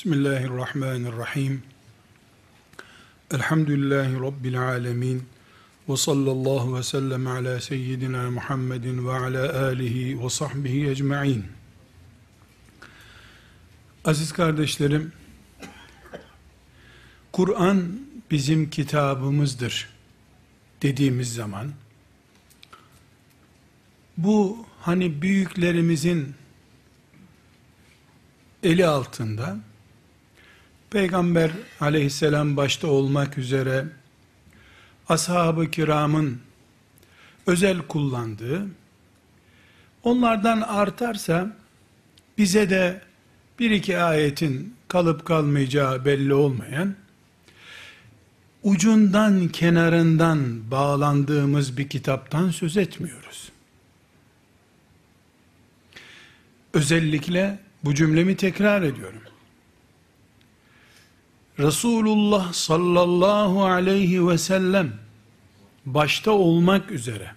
Bismillahirrahmanirrahim. Elhamdülillahi Rabbil alemin. Ve sallallahu ve sellem ala seyyidina Muhammedin ve ala alihi ve sahbihi ecma'in. Aziz kardeşlerim, Kur'an bizim kitabımızdır dediğimiz zaman, bu hani büyüklerimizin eli altında, Peygamber aleyhisselam başta olmak üzere ashab-ı kiramın özel kullandığı, onlardan artarsa bize de bir iki ayetin kalıp kalmayacağı belli olmayan, ucundan kenarından bağlandığımız bir kitaptan söz etmiyoruz. Özellikle bu cümlemi tekrar ediyorum. Resulullah sallallahu aleyhi ve sellem başta olmak üzere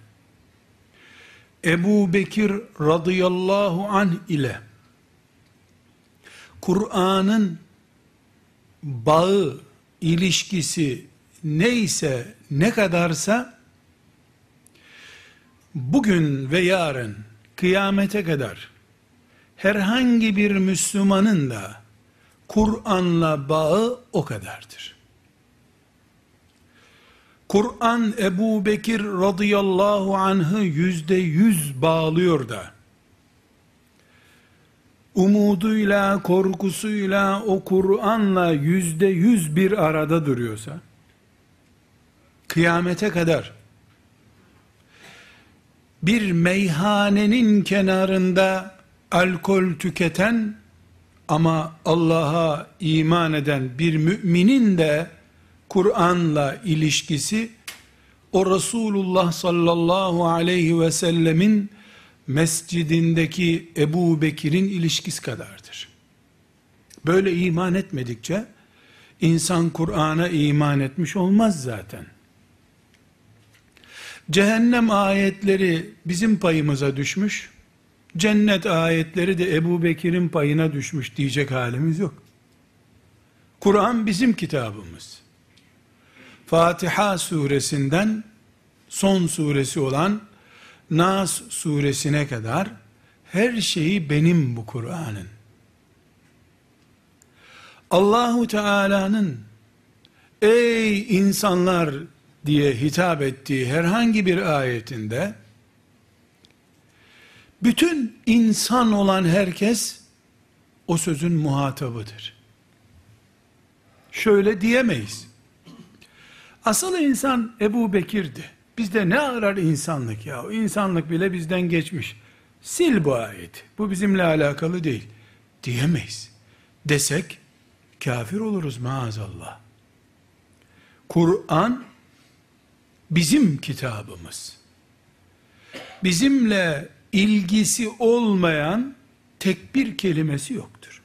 Ebu Bekir radıyallahu anh ile Kur'an'ın bağı, ilişkisi neyse, ne kadarsa bugün ve yarın kıyamete kadar herhangi bir Müslümanın da Kur'an'la bağı o kadardır. Kur'an Ebu Bekir radıyallahu anh'ı yüzde yüz bağlıyor da, umuduyla, korkusuyla, o Kur'an'la yüzde yüz bir arada duruyorsa, kıyamete kadar, bir meyhanenin kenarında alkol tüketen, ama Allah'a iman eden bir müminin de Kur'an'la ilişkisi o Resulullah sallallahu aleyhi ve sellemin mescidindeki Ebu Bekir'in ilişkisi kadardır. Böyle iman etmedikçe insan Kur'an'a iman etmiş olmaz zaten. Cehennem ayetleri bizim payımıza düşmüş, cennet ayetleri de Ebu Bekir'in payına düşmüş diyecek halimiz yok. Kur'an bizim kitabımız. Fatiha suresinden son suresi olan Nas suresine kadar her şeyi benim bu Kur'an'ın. Allahu Teala'nın ey insanlar diye hitap ettiği herhangi bir ayetinde bütün insan olan herkes o sözün muhatabıdır. Şöyle diyemeyiz. Asıl insan Ebu Bekir'di. Bizde ne arar insanlık ya? İnsanlık bile bizden geçmiş. Sil bu ayeti. Bu bizimle alakalı değil. Diyemeyiz. Desek kafir oluruz maazallah. Kur'an bizim kitabımız. Bizimle ilgisi olmayan tek bir kelimesi yoktur.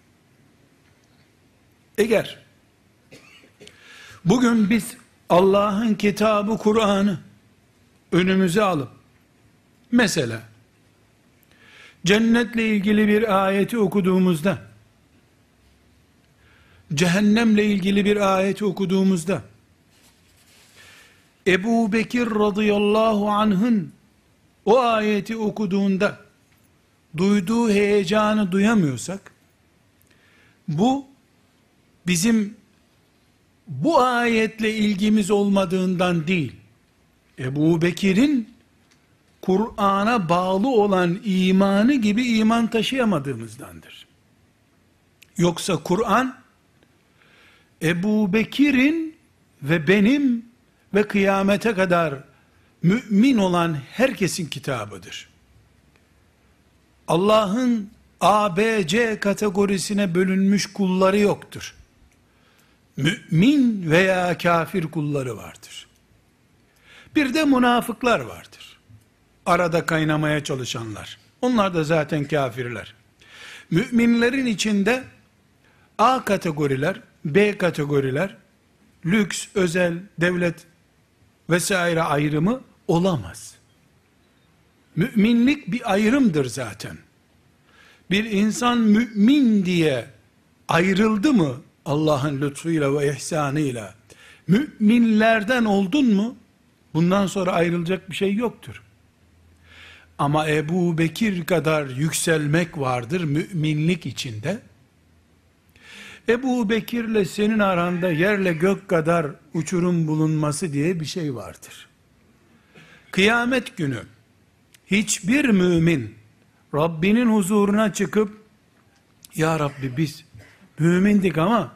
Eğer bugün biz Allah'ın kitabı Kur'an'ı önümüze alıp mesela cennetle ilgili bir ayeti okuduğumuzda cehennemle ilgili bir ayeti okuduğumuzda Ebu Bekir radıyallahu anh'ın o ayeti okuduğunda duyduğu heyecanı duyamıyorsak bu bizim bu ayetle ilgimiz olmadığından değil Ebu Bekir'in Kur'an'a bağlı olan imanı gibi iman taşıyamadığımızdandır. Yoksa Kur'an Ebu Bekir'in ve benim ve kıyamete kadar mümin olan herkesin kitabıdır. Allah'ın A, B, C kategorisine bölünmüş kulları yoktur. Mümin veya kafir kulları vardır. Bir de münafıklar vardır. Arada kaynamaya çalışanlar. Onlar da zaten kafirler. Müminlerin içinde A kategoriler, B kategoriler, lüks, özel, devlet vesaire ayrımı olamaz. Müminlik bir ayrımdır zaten. Bir insan mümin diye ayrıldı mı Allah'ın lütfuyla ve ihsanıyla müminlerden oldun mu bundan sonra ayrılacak bir şey yoktur. Ama Ebu Bekir kadar yükselmek vardır müminlik içinde. Ebu Bekir'le senin aranda yerle gök kadar uçurum bulunması diye bir şey vardır. Kıyamet günü hiçbir mümin Rabbinin huzuruna çıkıp Ya Rabbi biz mümindik ama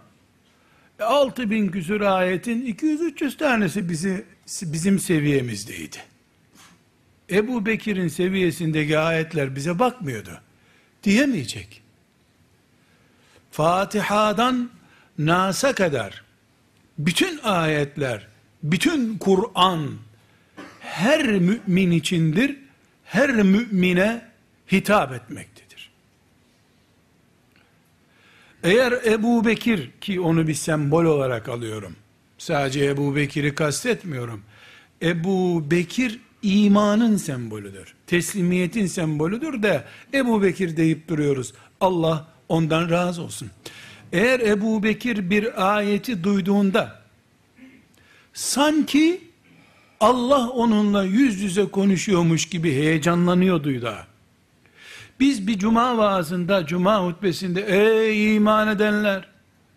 6 bin küsur ayetin 200-300 tanesi bizi, bizim seviyemizdeydi. Ebu Bekir'in seviyesindeki ayetler bize bakmıyordu. Diyemeyecek. Fatiha'dan Nas'a kadar bütün ayetler, bütün Kur'an her mümin içindir, her mümine hitap etmektedir. Eğer Ebu Bekir ki onu bir sembol olarak alıyorum. Sadece Ebu Bekir'i kastetmiyorum. Ebu Bekir imanın sembolüdür. Teslimiyetin sembolüdür de Ebu Bekir deyip duruyoruz. Allah ondan razı olsun. Eğer Ebu Bekir bir ayeti duyduğunda sanki Allah onunla yüz yüze konuşuyormuş gibi heyecanlanıyordu da. Biz bir cuma vaazında, cuma hutbesinde ey iman edenler,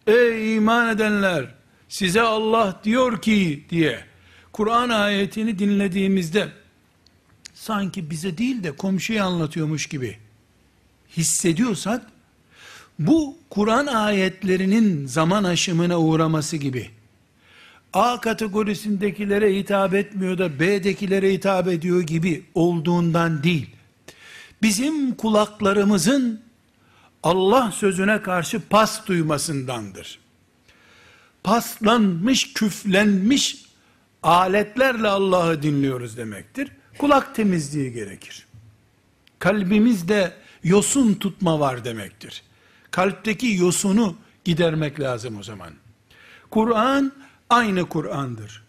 ey iman edenler size Allah diyor ki diye Kur'an ayetini dinlediğimizde sanki bize değil de komşuya anlatıyormuş gibi hissediyorsak bu Kur'an ayetlerinin zaman aşımına uğraması gibi A kategorisindekilere hitap etmiyor da B'dekilere hitap ediyor gibi olduğundan değil. Bizim kulaklarımızın Allah sözüne karşı pas duymasındandır. Paslanmış, küflenmiş aletlerle Allah'ı dinliyoruz demektir. Kulak temizliği gerekir. Kalbimizde yosun tutma var demektir. Kalpteki yosunu gidermek lazım o zaman. Kur'an aynı Kur'an'dır.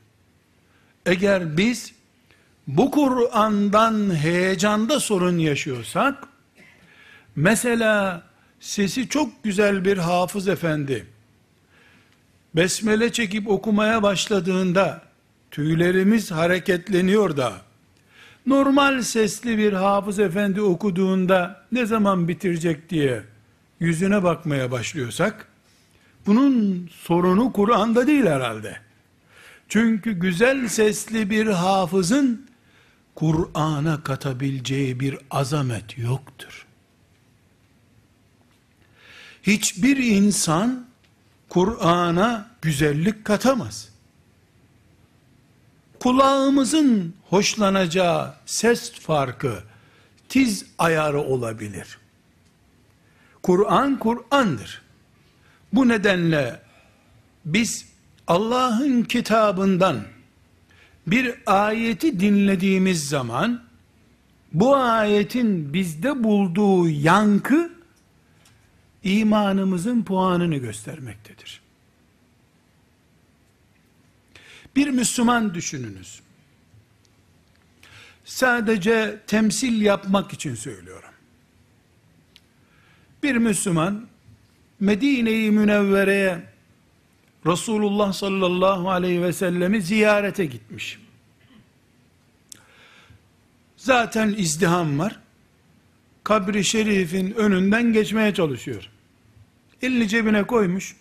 Eğer biz bu Kur'an'dan heyecanda sorun yaşıyorsak, mesela sesi çok güzel bir hafız efendi, besmele çekip okumaya başladığında, tüylerimiz hareketleniyor da, normal sesli bir hafız efendi okuduğunda, ne zaman bitirecek diye, yüzüne bakmaya başlıyorsak, bunun sorunu Kur'an'da değil herhalde. Çünkü güzel sesli bir hafızın Kur'an'a katabileceği bir azamet yoktur. Hiçbir insan Kur'an'a güzellik katamaz. Kulağımızın hoşlanacağı ses farkı, tiz ayarı olabilir. Kur'an Kur'an'dır. Bu nedenle biz Allah'ın kitabından bir ayeti dinlediğimiz zaman bu ayetin bizde bulduğu yankı imanımızın puanını göstermektedir. Bir Müslüman düşününüz. Sadece temsil yapmak için söylüyorum. Bir Müslüman Medine-i Münevvere'ye Resulullah sallallahu aleyhi ve sellemi ziyarete gitmiş. Zaten izdiham var. Kabri şerifin önünden geçmeye çalışıyor. Elini cebine koymuş.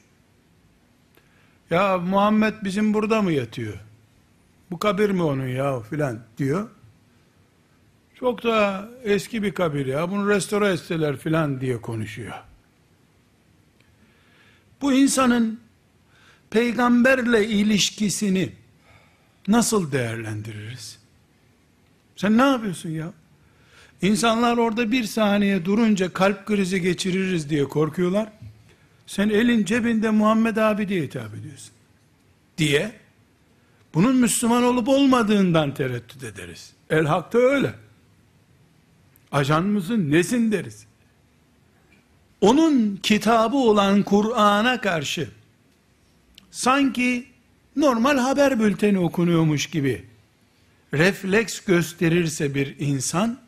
Ya Muhammed bizim burada mı yatıyor? Bu kabir mi onun ya filan diyor. Çok da eski bir kabir ya. Bunu restore etseler filan diye konuşuyor. Bu insanın peygamberle ilişkisini nasıl değerlendiririz? Sen ne yapıyorsun ya? İnsanlar orada bir saniye durunca kalp krizi geçiririz diye korkuyorlar. Sen elin cebinde Muhammed abi diye hitap ediyorsun. Diye bunun Müslüman olup olmadığından tereddüt ederiz. El hakta öyle. Ajan mısın nesin deriz. Onun kitabı olan Kur'an'a karşı sanki normal haber bülteni okunuyormuş gibi refleks gösterirse bir insan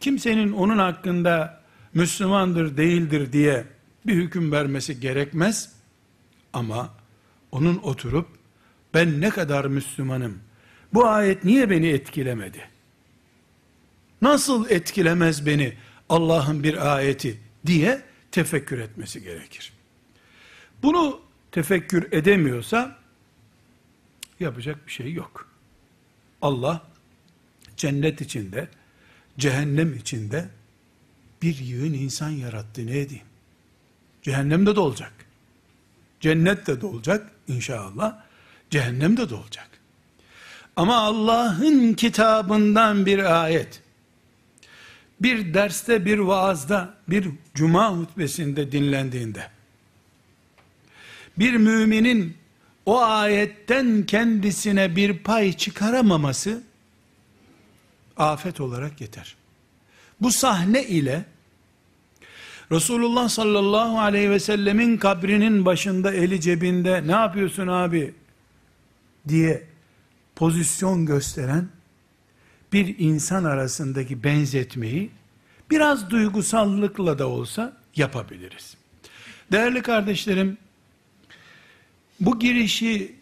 kimsenin onun hakkında Müslümandır değildir diye bir hüküm vermesi gerekmez. Ama onun oturup ben ne kadar Müslümanım, bu ayet niye beni etkilemedi? Nasıl etkilemez beni Allah'ın bir ayeti diye tefekkür etmesi gerekir. Bunu tefekkür edemiyorsa yapacak bir şey yok. Allah cennet içinde, cehennem içinde bir yığın insan yarattı ne edeyim? Cehennemde de olacak. Cennette de olacak inşallah. Cehennemde de olacak. Ama Allah'ın kitabından bir ayet, bir derste, bir vaazda, bir cuma hutbesinde dinlendiğinde, bir müminin o ayetten kendisine bir pay çıkaramaması, afet olarak yeter. Bu sahne ile, Resulullah sallallahu aleyhi ve sellemin kabrinin başında eli cebinde ne yapıyorsun abi diye pozisyon gösteren bir insan arasındaki benzetmeyi biraz duygusallıkla da olsa yapabiliriz. Değerli kardeşlerim, bu girişi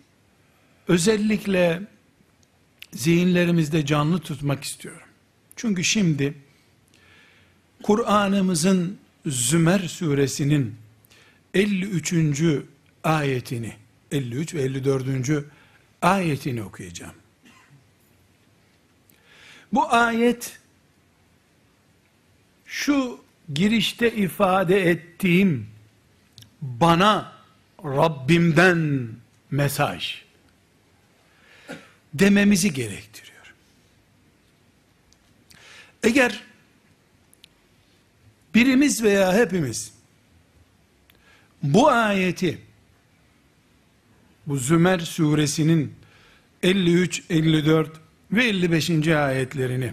özellikle zihinlerimizde canlı tutmak istiyorum. Çünkü şimdi Kur'an'ımızın Zümer suresinin 53. ayetini 53 ve 54. ayetini okuyacağım. Bu ayet şu girişte ifade ettiğim bana Rabbimden mesaj dememizi gerektiriyor. Eğer birimiz veya hepimiz bu ayeti bu Zümer suresinin 53, 54 ve 55. ayetlerini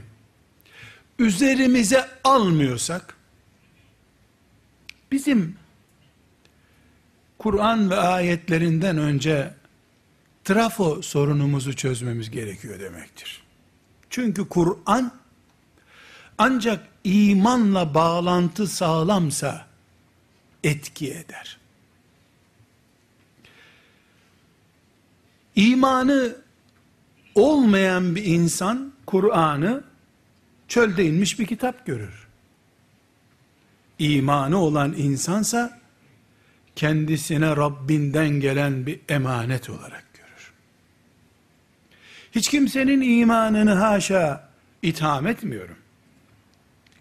üzerimize almıyorsak bizim Kur'an ve ayetlerinden önce trafo sorunumuzu çözmemiz gerekiyor demektir. Çünkü Kur'an ancak imanla bağlantı sağlamsa etki eder. İmanı olmayan bir insan Kur'an'ı çölde inmiş bir kitap görür. İmanı olan insansa kendisine Rabbinden gelen bir emanet olarak görür. Hiç kimsenin imanını haşa itham etmiyorum.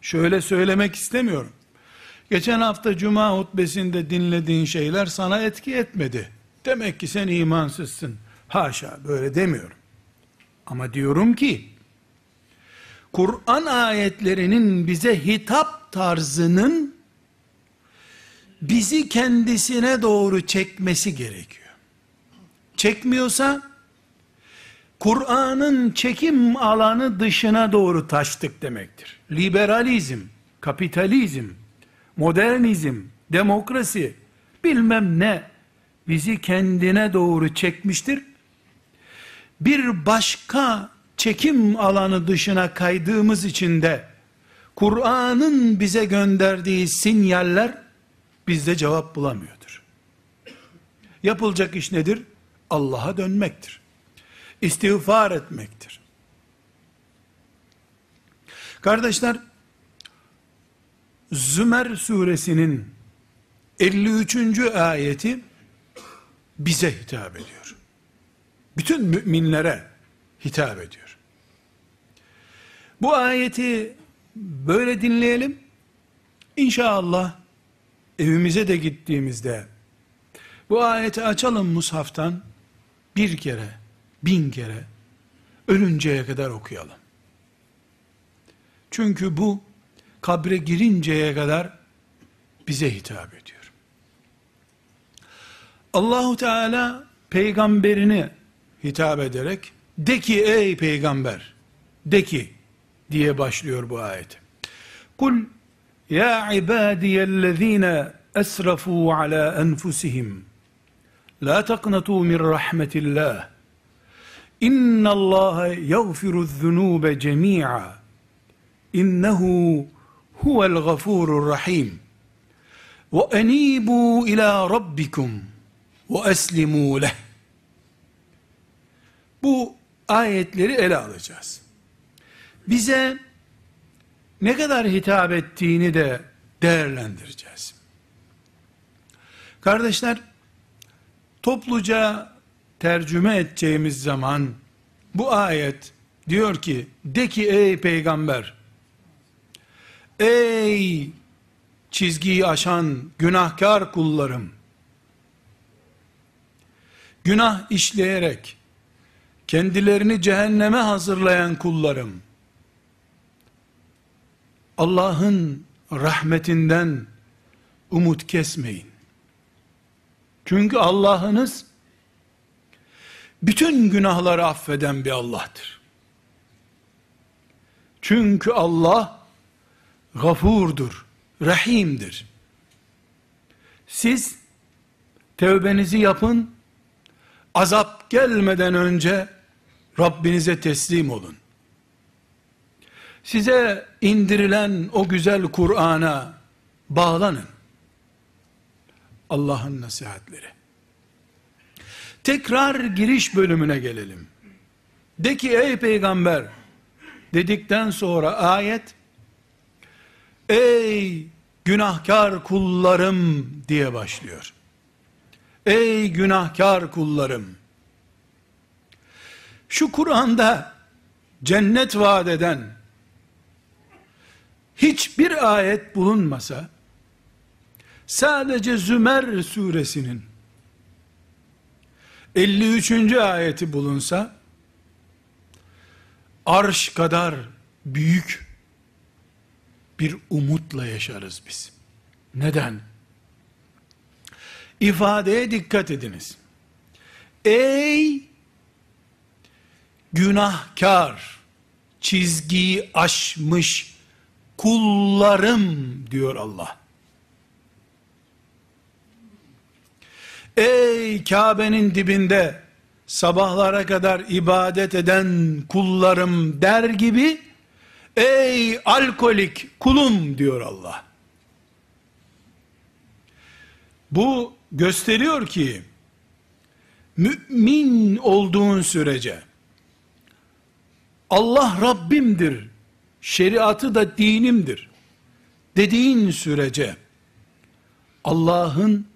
Şöyle söylemek istemiyorum. Geçen hafta cuma hutbesinde dinlediğin şeyler sana etki etmedi. Demek ki sen imansızsın. Haşa böyle demiyorum. Ama diyorum ki, Kur'an ayetlerinin bize hitap tarzının bizi kendisine doğru çekmesi gerekiyor. Çekmiyorsa Kur'an'ın çekim alanı dışına doğru taştık demektir. Liberalizm, kapitalizm, modernizm, demokrasi, bilmem ne bizi kendine doğru çekmiştir. Bir başka çekim alanı dışına kaydığımız için de Kur'an'ın bize gönderdiği sinyaller bizde cevap bulamıyordur. Yapılacak iş nedir? Allah'a dönmektir. İstiğfar etmektir. Kardeşler, Zümer suresinin 53. ayeti bize hitap ediyor. Bütün müminlere hitap ediyor. Bu ayeti böyle dinleyelim. İnşallah evimize de gittiğimizde bu ayeti açalım mushaftan bir kere, bin kere ölünceye kadar okuyalım. Çünkü bu kabre girinceye kadar bize hitap ediyor. Allahu Teala peygamberini hitap ederek de ki ey peygamber de ki diye başlıyor bu ayet. Kul ya ibadiyellezine esrafu ala enfusihim la taqnatu min rahmetillah inna allaha yaghfiru zunube cemi'a innehu huvel gafurur rahim Ve enibu ila rabbikum ve eslimu leh. Bu ayetleri ele alacağız. Bize ne kadar hitap ettiğini de değerlendireceğiz. Kardeşler, topluca tercüme edeceğimiz zaman bu ayet diyor ki de ki ey peygamber ey çizgiyi aşan günahkar kullarım günah işleyerek kendilerini cehenneme hazırlayan kullarım Allah'ın rahmetinden umut kesmeyin. Çünkü Allah'ınız bütün günahları affeden bir Allah'tır. Çünkü Allah gafurdur, rahimdir. Siz tevbenizi yapın, azap gelmeden önce Rabbinize teslim olun. Size indirilen o güzel Kur'an'a bağlanın. Allah'ın nasihatleri. Tekrar giriş bölümüne gelelim. De ki ey peygamber dedikten sonra ayet ey günahkar kullarım diye başlıyor. Ey günahkar kullarım şu Kur'an'da cennet vaat eden hiçbir ayet bulunmasa sadece Zümer suresinin 53. ayeti bulunsa arş kadar büyük bir umutla yaşarız biz. Neden? İfadeye dikkat ediniz. Ey günahkar, çizgiyi aşmış kullarım diyor Allah. Ey Kabe'nin dibinde sabahlara kadar ibadet eden kullarım der gibi ey alkolik kulum diyor Allah. Bu gösteriyor ki mümin olduğun sürece Allah Rabbimdir, şeriatı da dinimdir dediğin sürece Allah'ın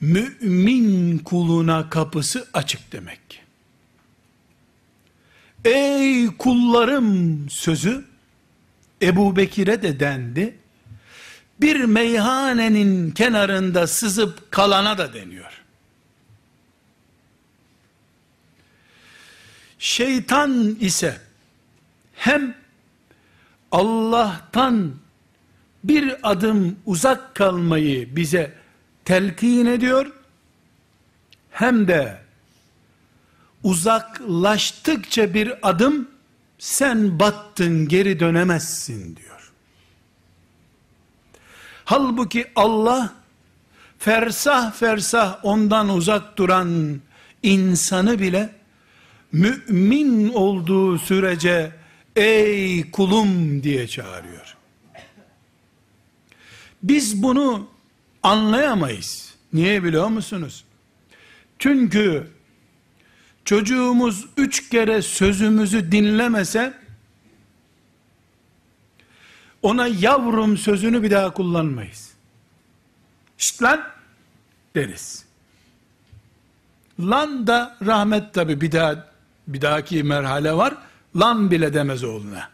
mümin kuluna kapısı açık demek. Ey kullarım sözü Ebu Bekir'e de dendi. Bir meyhanenin kenarında sızıp kalana da deniyor. Şeytan ise hem Allah'tan bir adım uzak kalmayı bize telkin ediyor, hem de uzaklaştıkça bir adım sen battın geri dönemezsin diyor. Halbuki Allah fersah fersah ondan uzak duran insanı bile mümin olduğu sürece ey kulum diye çağırıyor. Biz bunu anlayamayız. Niye biliyor musunuz? Çünkü çocuğumuz üç kere sözümüzü dinlemese ona yavrum sözünü bir daha kullanmayız. Şşt lan deriz. Lan da rahmet tabi bir daha bir dahaki merhale var. Lan bile demez oğluna.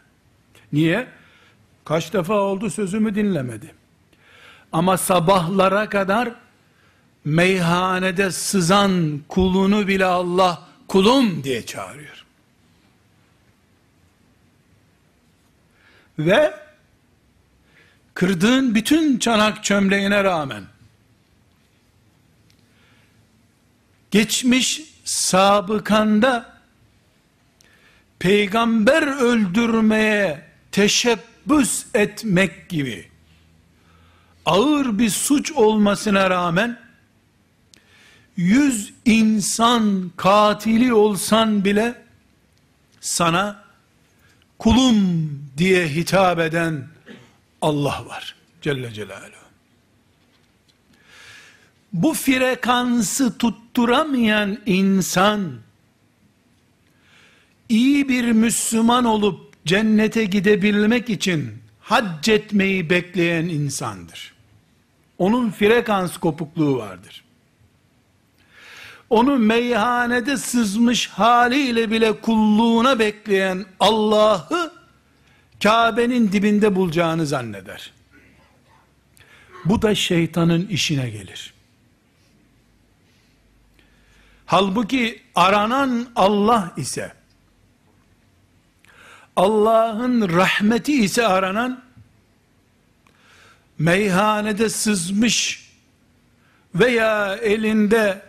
Niye? Kaç defa oldu sözümü dinlemedi. Ama sabahlara kadar meyhanede sızan kulunu bile Allah kulum diye çağırıyor. Ve kırdığın bütün çanak çömleğine rağmen geçmiş sabıkanda peygamber öldürmeye teşebbüs etmek gibi ağır bir suç olmasına rağmen yüz insan katili olsan bile sana kulum diye hitap eden Allah var. Celle Celaluhu. Bu frekansı tutturamayan insan, iyi bir Müslüman olup cennete gidebilmek için hac etmeyi bekleyen insandır. Onun frekans kopukluğu vardır. Onu meyhanede sızmış haliyle bile kulluğuna bekleyen Allah'ı Kabe'nin dibinde bulacağını zanneder. Bu da şeytanın işine gelir. Halbuki aranan Allah ise Allah'ın rahmeti ise aranan meyhanede sızmış veya elinde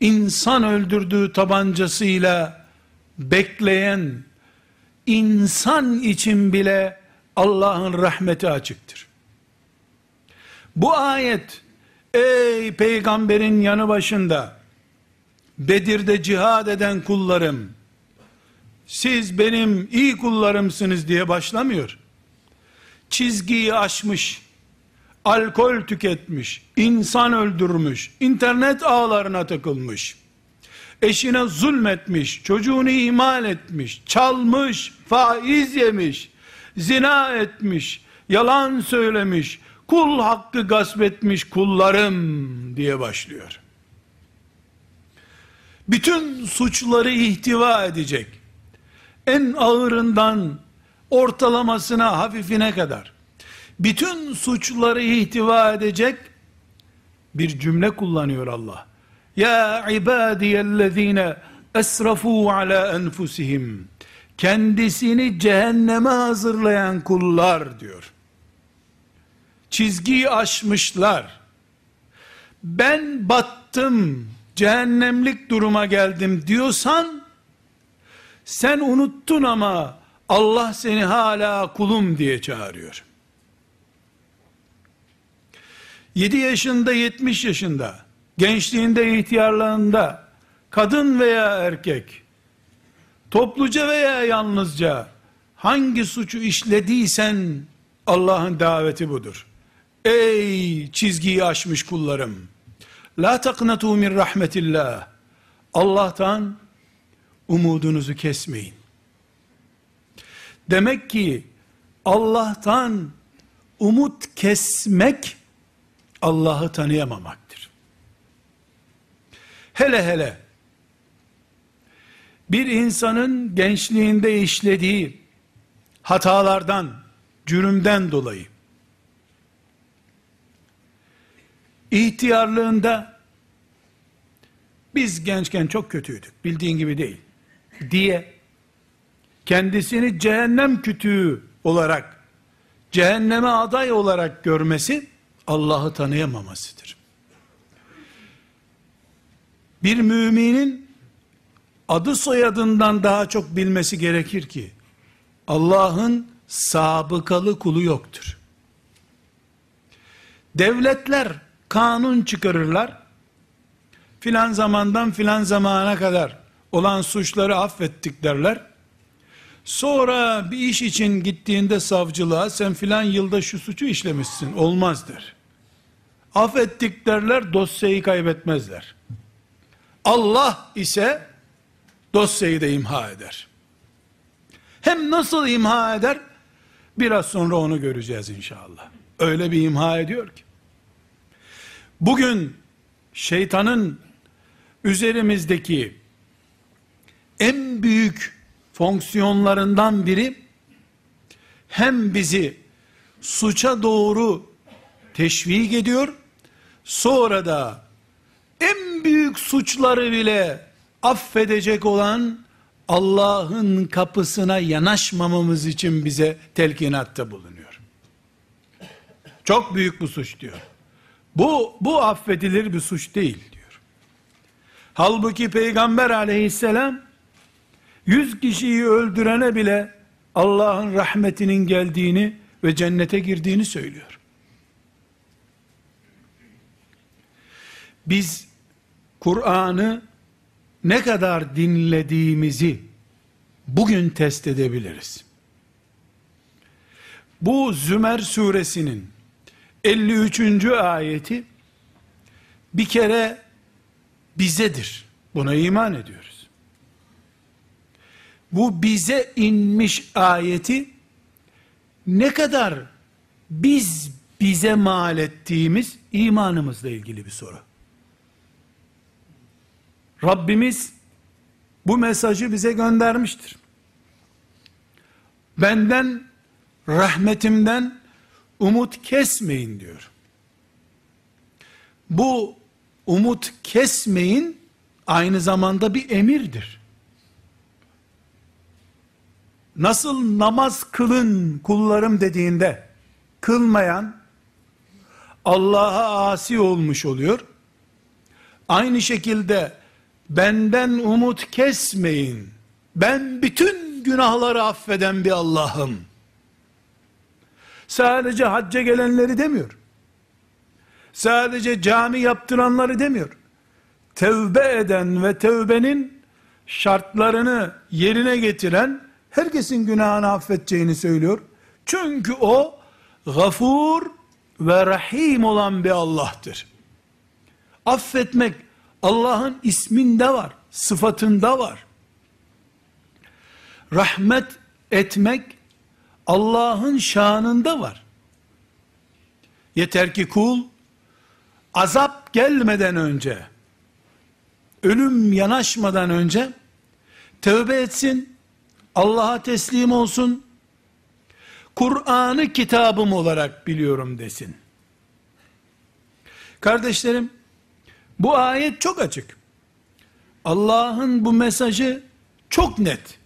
insan öldürdüğü tabancasıyla bekleyen insan için bile Allah'ın rahmeti açıktır. Bu ayet ey peygamberin yanı başında Bedir'de cihad eden kullarım siz benim iyi kullarımsınız diye başlamıyor. Çizgiyi aşmış, alkol tüketmiş, insan öldürmüş, internet ağlarına takılmış, eşine zulmetmiş, çocuğunu ihmal etmiş, çalmış, faiz yemiş, zina etmiş, yalan söylemiş, kul hakkı gasp etmiş kullarım diye başlıyor. Bütün suçları ihtiva edecek. En ağırından ortalamasına, hafifine kadar bütün suçları ihtiva edecek bir cümle kullanıyor Allah. Ya ibadiyellezine esrafu ala enfusihim. Kendisini cehenneme hazırlayan kullar diyor. Çizgiyi aşmışlar. Ben battım, cehennemlik duruma geldim diyorsan, sen unuttun ama Allah seni hala kulum diye çağırıyor. 7 yaşında 70 yaşında gençliğinde ihtiyarlığında kadın veya erkek topluca veya yalnızca hangi suçu işlediysen Allah'ın daveti budur. Ey çizgiyi aşmış kullarım. La taknatu min rahmetillah. Allah'tan umudunuzu kesmeyin. Demek ki Allah'tan umut kesmek Allah'ı tanıyamamaktır. Hele hele bir insanın gençliğinde işlediği hatalardan, cürümden dolayı ihtiyarlığında biz gençken çok kötüydük, bildiğin gibi değil diye kendisini cehennem kütüğü olarak cehenneme aday olarak görmesi Allah'ı tanıyamamasıdır. Bir müminin adı soyadından daha çok bilmesi gerekir ki Allah'ın sabıkalı kulu yoktur. Devletler kanun çıkarırlar. Filan zamandan filan zamana kadar olan suçları affettik derler. Sonra bir iş için gittiğinde savcılığa sen filan yılda şu suçu işlemişsin olmazdır. Affettik derler dosyayı kaybetmezler. Allah ise dosyayı da imha eder. Hem nasıl imha eder? Biraz sonra onu göreceğiz inşallah. Öyle bir imha ediyor ki. Bugün şeytanın üzerimizdeki en büyük fonksiyonlarından biri hem bizi suça doğru teşvik ediyor, sonra da en büyük suçları bile affedecek olan Allah'ın kapısına yanaşmamamız için bize telkinatta bulunuyor. Çok büyük bu suç diyor. Bu, bu affedilir bir suç değil diyor. Halbuki Peygamber aleyhisselam yüz kişiyi öldürene bile Allah'ın rahmetinin geldiğini ve cennete girdiğini söylüyor. Biz Kur'an'ı ne kadar dinlediğimizi bugün test edebiliriz. Bu Zümer suresinin 53. ayeti bir kere bizedir. Buna iman ediyoruz. Bu bize inmiş ayeti ne kadar biz bize mal ettiğimiz imanımızla ilgili bir soru. Rabbimiz bu mesajı bize göndermiştir. Benden, rahmetimden umut kesmeyin diyor. Bu umut kesmeyin aynı zamanda bir emirdir. Nasıl namaz kılın kullarım dediğinde kılmayan Allah'a asi olmuş oluyor. Aynı şekilde benden umut kesmeyin. Ben bütün günahları affeden bir Allah'ım. Sadece hacca gelenleri demiyor. Sadece cami yaptıranları demiyor. Tevbe eden ve tevbenin şartlarını yerine getiren herkesin günahını affedeceğini söylüyor. Çünkü o gafur ve rahim olan bir Allah'tır. Affetmek Allah'ın isminde var, sıfatında var. Rahmet etmek Allah'ın şanında var. Yeter ki kul azap gelmeden önce ölüm yanaşmadan önce tövbe etsin, Allah'a teslim olsun, Kur'an'ı kitabım olarak biliyorum desin. Kardeşlerim, bu ayet çok açık. Allah'ın bu mesajı çok net.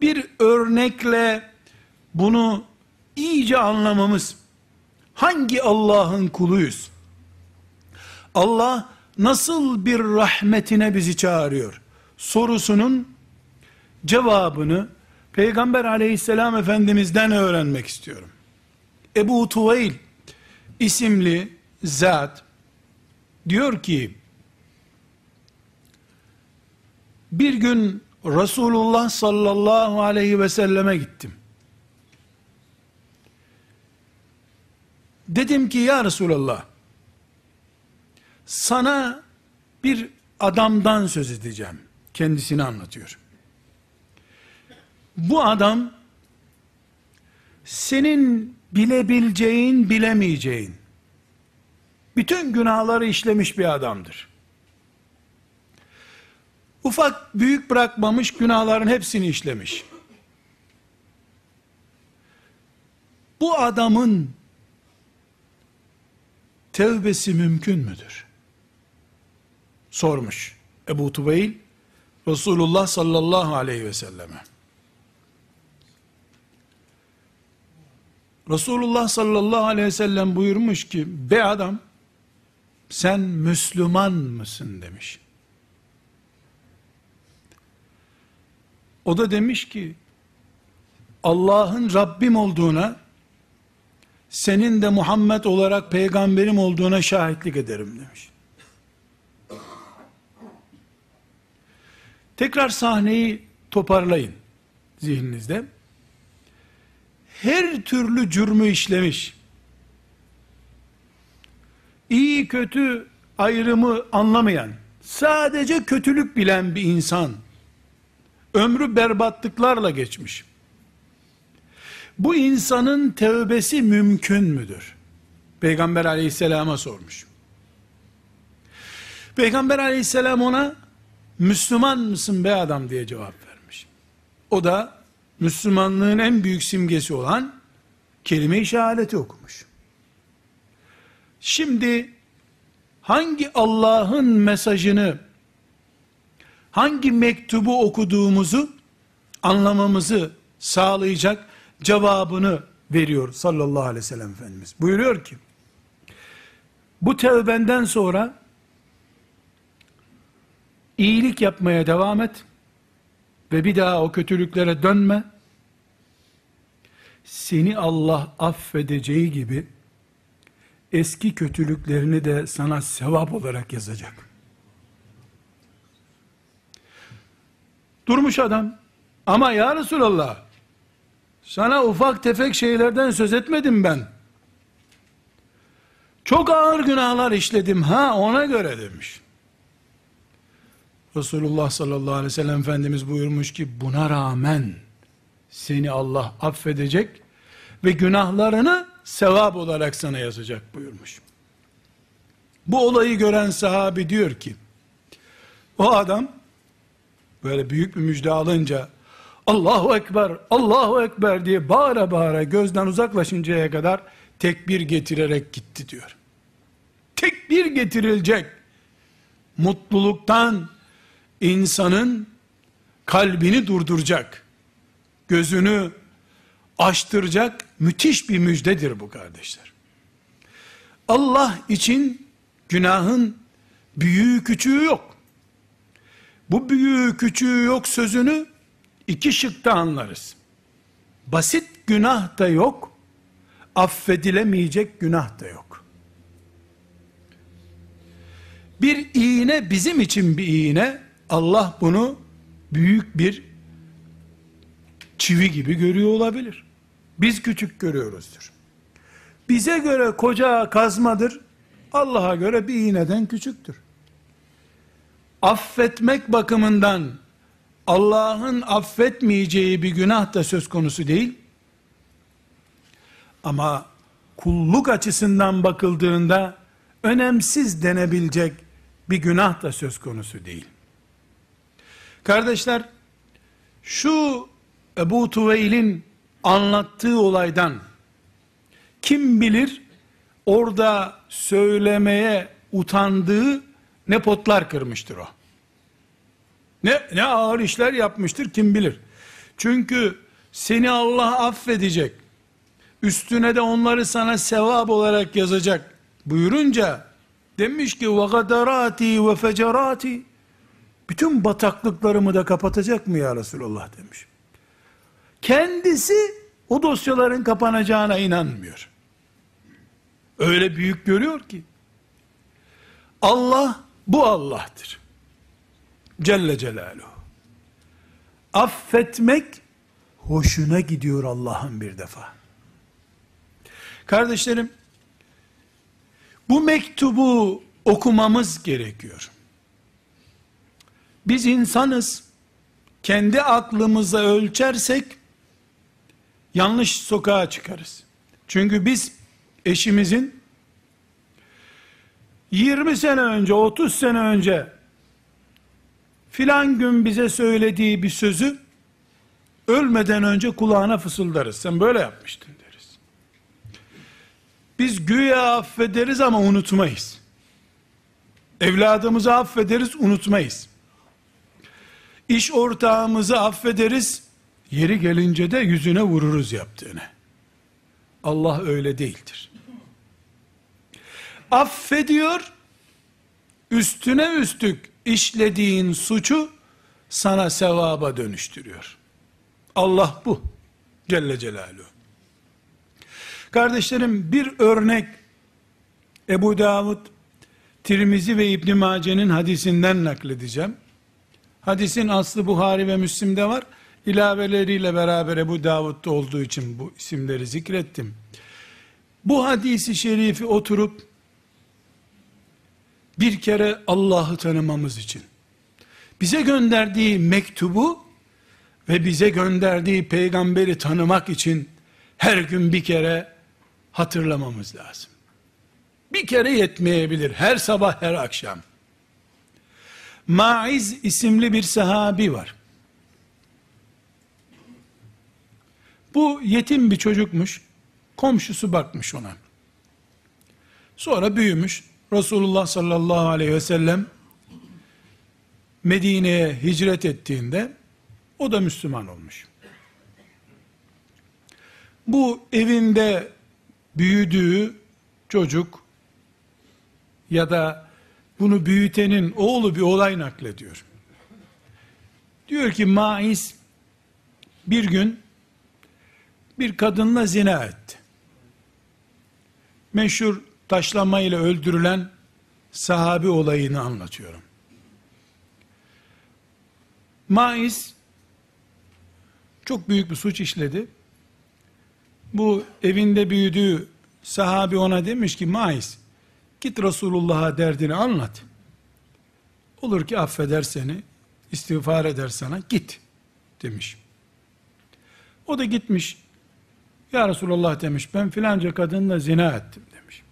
Bir örnekle bunu iyice anlamamız, hangi Allah'ın kuluyuz? Allah nasıl bir rahmetine bizi çağırıyor? Sorusunun cevabını Peygamber aleyhisselam efendimizden öğrenmek istiyorum. Ebu Tuveyl isimli zat diyor ki bir gün Resulullah sallallahu aleyhi ve selleme gittim. Dedim ki ya Resulallah sana bir adamdan söz edeceğim. Kendisini anlatıyor. Bu adam senin bilebileceğin, bilemeyeceğin bütün günahları işlemiş bir adamdır. Ufak büyük bırakmamış günahların hepsini işlemiş. Bu adamın tevbesi mümkün müdür? Sormuş Ebu Tubeyl Resulullah sallallahu aleyhi ve selleme. Resulullah sallallahu aleyhi ve sellem buyurmuş ki be adam sen Müslüman mısın demiş. O da demiş ki Allah'ın Rabbim olduğuna senin de Muhammed olarak peygamberim olduğuna şahitlik ederim demiş. Tekrar sahneyi toparlayın zihninizde. Her türlü cürmü işlemiş. İyi kötü ayrımı anlamayan, sadece kötülük bilen bir insan, ömrü berbatlıklarla geçmiş. Bu insanın tevbesi mümkün müdür? Peygamber aleyhisselama sormuş. Peygamber aleyhisselam ona, Müslüman mısın be adam diye cevap vermiş. O da Müslümanlığın en büyük simgesi olan kelime-i şehadeti okumuş. Şimdi hangi Allah'ın mesajını hangi mektubu okuduğumuzu anlamamızı sağlayacak cevabını veriyor sallallahu aleyhi ve sellem Efendimiz. Buyuruyor ki bu tevbenden sonra iyilik yapmaya devam et ve bir daha o kötülüklere dönme. Seni Allah affedeceği gibi eski kötülüklerini de sana sevap olarak yazacak. Durmuş adam. Ama ya Resulallah sana ufak tefek şeylerden söz etmedim ben. Çok ağır günahlar işledim ha ona göre demiş. Resulullah sallallahu aleyhi ve sellem Efendimiz buyurmuş ki buna rağmen seni Allah affedecek ve günahlarını sevap olarak sana yazacak buyurmuş. Bu olayı gören sahabi diyor ki o adam böyle büyük bir müjde alınca Allahu Ekber, Allahu Ekber diye bağıra bağıra gözden uzaklaşıncaya kadar tekbir getirerek gitti diyor. Tekbir getirilecek mutluluktan insanın kalbini durduracak, gözünü açtıracak müthiş bir müjdedir bu kardeşler. Allah için günahın büyüğü küçüğü yok. Bu büyüğü küçüğü yok sözünü iki şıkta anlarız. Basit günah da yok, affedilemeyecek günah da yok. Bir iğne bizim için bir iğne, Allah bunu büyük bir çivi gibi görüyor olabilir. Biz küçük görüyoruzdur. Bize göre koca kazmadır, Allah'a göre bir iğneden küçüktür. Affetmek bakımından Allah'ın affetmeyeceği bir günah da söz konusu değil. Ama kulluk açısından bakıldığında önemsiz denebilecek bir günah da söz konusu değil. Kardeşler, şu Ebu Tuveyl'in anlattığı olaydan kim bilir orada söylemeye utandığı ne potlar kırmıştır o. Ne, ne ağır işler yapmıştır kim bilir. Çünkü seni Allah affedecek. Üstüne de onları sana sevap olarak yazacak buyurunca demiş ki ve fecerati bütün bataklıklarımı da kapatacak mı ya Resulallah demiş. Kendisi o dosyaların kapanacağına inanmıyor. Öyle büyük görüyor ki. Allah bu Allah'tır. Celle Celaluhu. Affetmek hoşuna gidiyor Allah'ın bir defa. Kardeşlerim, bu mektubu okumamız gerekiyor. Biz insanız, kendi aklımıza ölçersek, yanlış sokağa çıkarız. Çünkü biz eşimizin 20 sene önce, 30 sene önce filan gün bize söylediği bir sözü ölmeden önce kulağına fısıldarız. Sen böyle yapmıştın deriz. Biz güya affederiz ama unutmayız. Evladımızı affederiz, unutmayız. İş ortağımızı affederiz, yeri gelince de yüzüne vururuz yaptığını. Allah öyle değildir. Affediyor, üstüne üstlük işlediğin suçu sana sevaba dönüştürüyor. Allah bu. Celle Celaluhu. Kardeşlerim bir örnek Ebu Davud, Tirmizi ve İbn Mace'nin hadisinden nakledeceğim. Hadisin aslı Buhari ve Müslim'de var. İlaveleriyle beraber Ebu Davud'da olduğu için bu isimleri zikrettim. Bu hadisi şerifi oturup bir kere Allah'ı tanımamız için bize gönderdiği mektubu ve bize gönderdiği peygamberi tanımak için her gün bir kere hatırlamamız lazım. Bir kere yetmeyebilir. Her sabah, her akşam. Maiz isimli bir sahabi var. Bu yetim bir çocukmuş. Komşusu bakmış ona. Sonra büyümüş. Resulullah sallallahu aleyhi ve sellem Medine'ye hicret ettiğinde o da Müslüman olmuş. Bu evinde büyüdüğü çocuk ya da bunu büyütenin oğlu bir olay naklediyor. Diyor ki Maiz bir gün bir kadınla zina etti. Meşhur taşlanmayla öldürülen sahabi olayını anlatıyorum. Maiz çok büyük bir suç işledi. Bu evinde büyüdüğü sahabi ona demiş ki Maiz Git Resulullah'a derdini anlat. Olur ki affeder seni, istiğfar eder sana, git demiş. O da gitmiş, ya Resulullah demiş, ben filanca kadınla zina ettim demiş.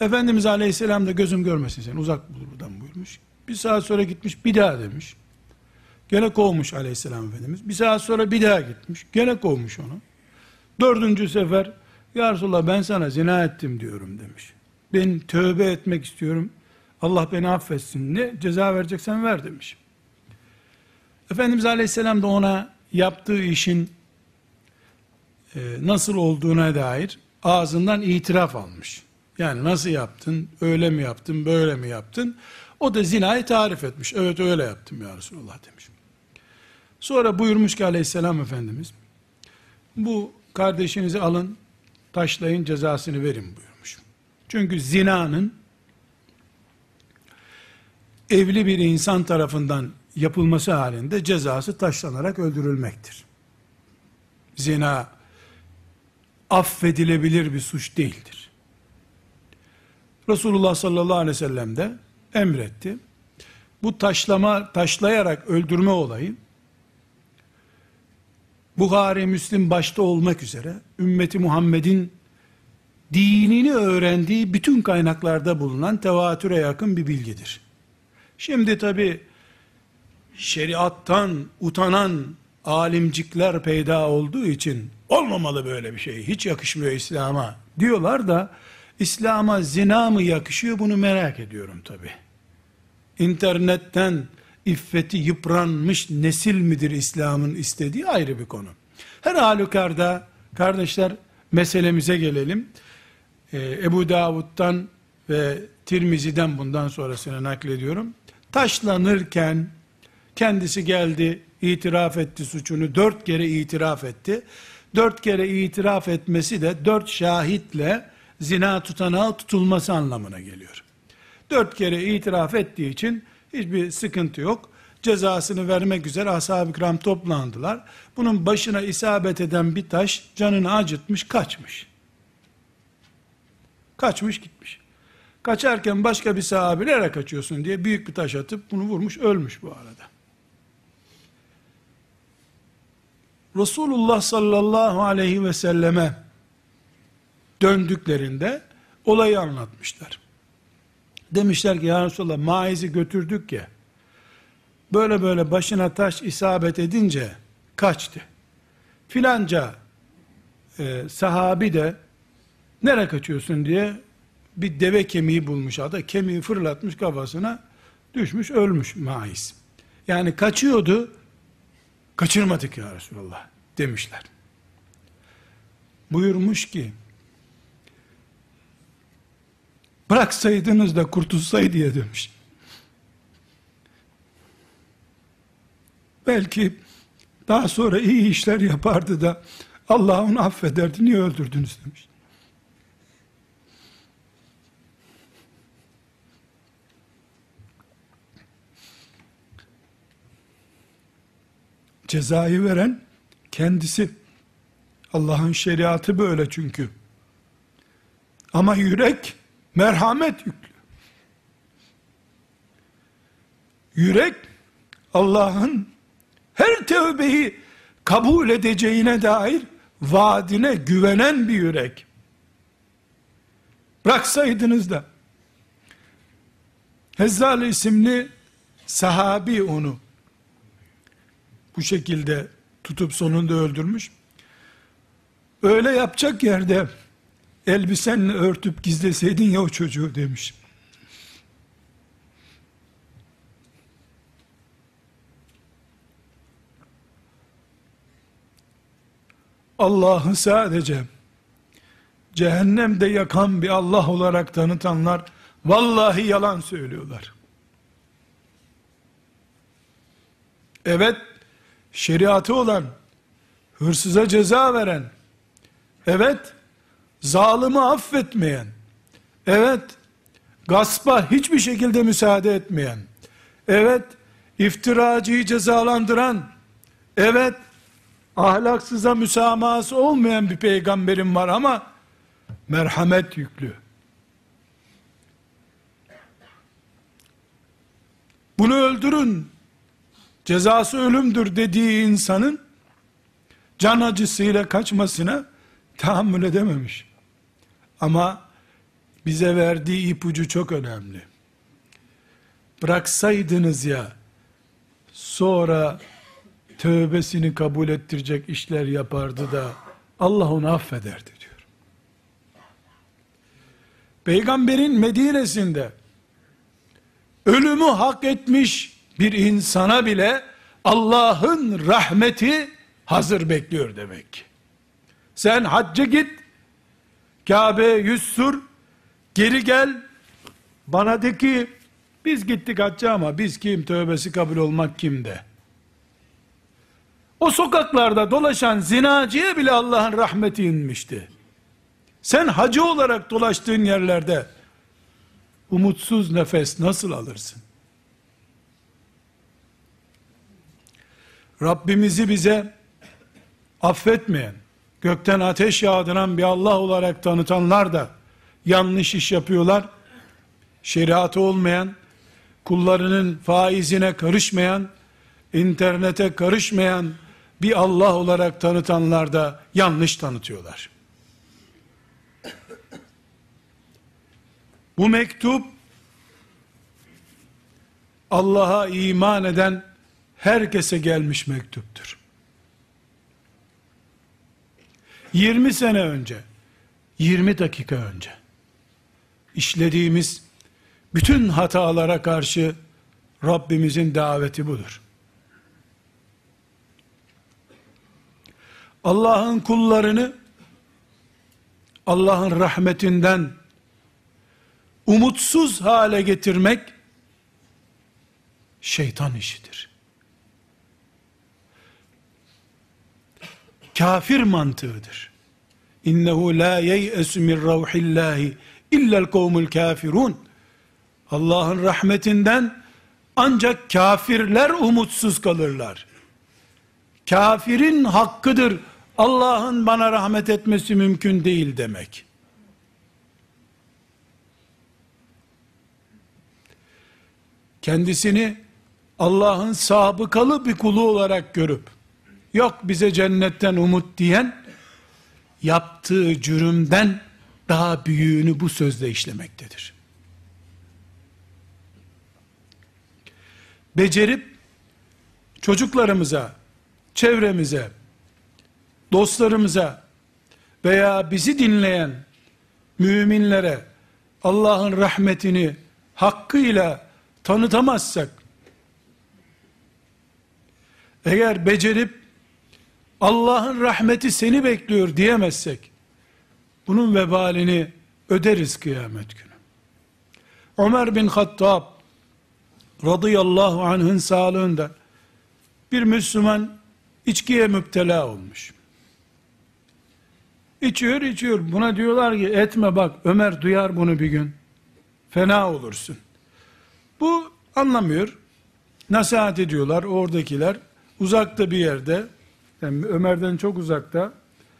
Efendimiz Aleyhisselam da gözüm görmesin seni, uzak buradan buyurmuş. Bir saat sonra gitmiş, bir daha demiş. Gene kovmuş Aleyhisselam Efendimiz. Bir saat sonra bir daha gitmiş, gene kovmuş onu. Dördüncü sefer, ya Resulallah ben sana zina ettim diyorum demiş. Ben tövbe etmek istiyorum. Allah beni affetsin. Ne ceza vereceksen ver demiş. Efendimiz Aleyhisselam da ona yaptığı işin e, nasıl olduğuna dair ağzından itiraf almış. Yani nasıl yaptın, öyle mi yaptın, böyle mi yaptın? O da zinayı tarif etmiş. Evet öyle yaptım ya Resulallah demiş. Sonra buyurmuş ki aleyhisselam Efendimiz, bu kardeşinizi alın, taşlayın cezasını verin buyurmuş. Çünkü zinanın evli bir insan tarafından yapılması halinde cezası taşlanarak öldürülmektir. Zina affedilebilir bir suç değildir. Resulullah sallallahu aleyhi ve sellem de emretti. Bu taşlama, taşlayarak öldürme olayı Buhari, Müslim başta olmak üzere ümmeti Muhammed'in dinini öğrendiği bütün kaynaklarda bulunan tevatüre yakın bir bilgidir. Şimdi tabi şeriattan utanan alimcikler peyda olduğu için olmamalı böyle bir şey. Hiç yakışmıyor İslam'a diyorlar da İslam'a zina mı yakışıyor bunu merak ediyorum tabi. İnternetten iffeti yıpranmış nesil midir İslam'ın istediği ayrı bir konu. Her halükarda kardeşler meselemize gelelim. Ee, Ebu Davud'dan ve Tirmizi'den bundan sonrasını naklediyorum. Taşlanırken kendisi geldi, itiraf etti suçunu, dört kere itiraf etti. Dört kere itiraf etmesi de dört şahitle zina tutanağı tutulması anlamına geliyor. Dört kere itiraf ettiği için hiçbir sıkıntı yok. Cezasını vermek üzere ashab-ı kiram toplandılar. Bunun başına isabet eden bir taş canını acıtmış kaçmış. Kaçmış gitmiş. Kaçarken başka bir sahabe nereye kaçıyorsun diye büyük bir taş atıp bunu vurmuş ölmüş bu arada. Resulullah sallallahu aleyhi ve selleme döndüklerinde olayı anlatmışlar. Demişler ki ya Resulallah maizi götürdük ya, böyle böyle başına taş isabet edince kaçtı. Filanca e, sahabi de nere kaçıyorsun diye bir deve kemiği bulmuş ada kemiği fırlatmış kafasına düşmüş ölmüş maiz. Yani kaçıyordu kaçırmadık ya Resulallah demişler. Buyurmuş ki bıraksaydınız da kurtulsaydı diye demiş. Belki daha sonra iyi işler yapardı da Allah onu affederdi. Niye öldürdünüz demiş. Cezayı veren kendisi. Allah'ın şeriatı böyle çünkü. Ama yürek merhamet yüklü. Yürek Allah'ın her tövbeyi kabul edeceğine dair vaadine güvenen bir yürek. Bıraksaydınız da Hezzal isimli sahabi onu bu şekilde tutup sonunda öldürmüş. Öyle yapacak yerde elbisenle örtüp gizleseydin ya o çocuğu demiş. Allah'ı sadece cehennemde yakan bir Allah olarak tanıtanlar vallahi yalan söylüyorlar. Evet, şeriatı olan, hırsıza ceza veren, evet, zalimi affetmeyen, evet, gaspa hiçbir şekilde müsaade etmeyen, evet, iftiracıyı cezalandıran, evet, ahlaksıza müsamahası olmayan bir peygamberim var ama, merhamet yüklü. Bunu öldürün, cezası ölümdür dediği insanın, can acısıyla kaçmasına, tahammül edememiş. Ama bize verdiği ipucu çok önemli. Bıraksaydınız ya, sonra tövbesini kabul ettirecek işler yapardı da Allah onu affederdi diyor. Peygamberin Medine'sinde ölümü hak etmiş bir insana bile Allah'ın rahmeti hazır bekliyor demek ki. Sen hacca git, Kabe'ye yüz sür, geri gel, bana de ki, biz gittik hacca ama biz kim, tövbesi kabul olmak kimde? O sokaklarda dolaşan zinacıya bile Allah'ın rahmeti inmişti. Sen hacı olarak dolaştığın yerlerde, umutsuz nefes nasıl alırsın? Rabbimizi bize affetmeyen, gökten ateş yağdıran bir Allah olarak tanıtanlar da yanlış iş yapıyorlar. Şeriatı olmayan, kullarının faizine karışmayan, internete karışmayan bir Allah olarak tanıtanlar da yanlış tanıtıyorlar. Bu mektup Allah'a iman eden herkese gelmiş mektuptur. 20 sene önce, 20 dakika önce işlediğimiz bütün hatalara karşı Rabbimizin daveti budur. Allah'ın kullarını Allah'ın rahmetinden umutsuz hale getirmek şeytan işidir. Kafir mantığıdır. İnnehu la yeyesu min ravhillahi illel kavmul kafirun. Allah'ın rahmetinden ancak kafirler umutsuz kalırlar. Kafirin hakkıdır Allah'ın bana rahmet etmesi mümkün değil demek. Kendisini Allah'ın sabıkalı bir kulu olarak görüp, yok bize cennetten umut diyen, yaptığı cürümden daha büyüğünü bu sözle işlemektedir. Becerip, çocuklarımıza, çevremize, dostlarımıza veya bizi dinleyen müminlere Allah'ın rahmetini hakkıyla tanıtamazsak eğer becerip Allah'ın rahmeti seni bekliyor diyemezsek bunun vebalini öderiz kıyamet günü. Ömer bin Hattab radıyallahu anh'ın sağlığında bir Müslüman içkiye müptela olmuş. İçiyor içiyor. Buna diyorlar ki etme bak Ömer duyar bunu bir gün. Fena olursun. Bu anlamıyor. Nasihat ediyorlar oradakiler. Uzakta bir yerde. Yani Ömer'den çok uzakta.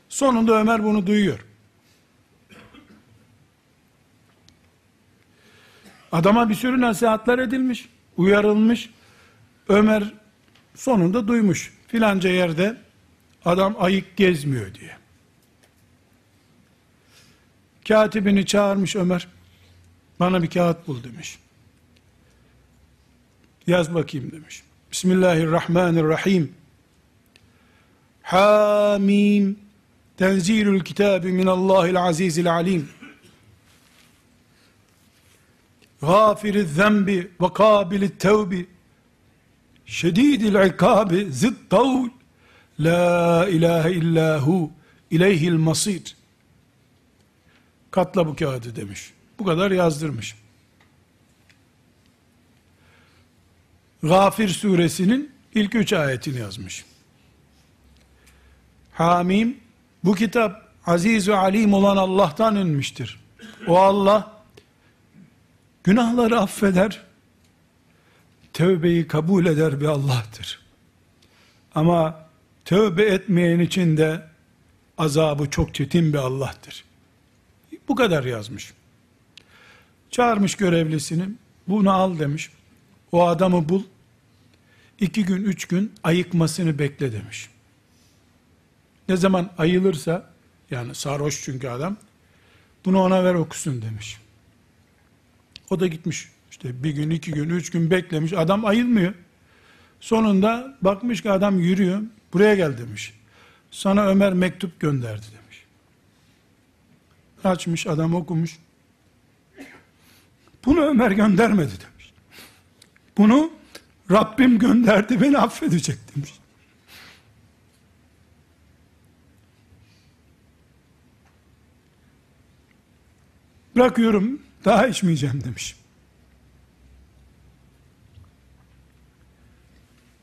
Sonunda Ömer bunu duyuyor. Adama bir sürü nasihatler edilmiş. Uyarılmış. Ömer sonunda duymuş. Filanca yerde adam ayık gezmiyor diye. Katibini çağırmış Ömer. Bana bir kağıt bul demiş. Yaz bakayım demiş. Bismillahirrahmanirrahim. Hamim. Tenzilül kitabi minallahil azizil alim. Gafiriz zembi ve kabilit tevbi. Şedidil ikabi zid tavl. La ilahe illahu ileyhil masir. Katla bu kağıdı demiş. Bu kadar yazdırmış. Gafir suresinin ilk üç ayetini yazmış. Hamim, bu kitap aziz ve alim olan Allah'tan inmiştir. O Allah, günahları affeder, tövbeyi kabul eder bir Allah'tır. Ama tövbe etmeyen için de azabı çok çetin bir Allah'tır. Bu kadar yazmış. Çağırmış görevlisini, bunu al demiş. O adamı bul, iki gün, üç gün ayıkmasını bekle demiş. Ne zaman ayılırsa, yani sarhoş çünkü adam, bunu ona ver okusun demiş. O da gitmiş, işte bir gün, iki gün, üç gün beklemiş, adam ayılmıyor. Sonunda bakmış ki adam yürüyor, buraya gel demiş. Sana Ömer mektup gönderdi demiş. Açmış, adam okumuş. Bunu Ömer göndermedi demiş. Bunu Rabbim gönderdi beni affedecek demiş. Bırakıyorum daha içmeyeceğim demiş.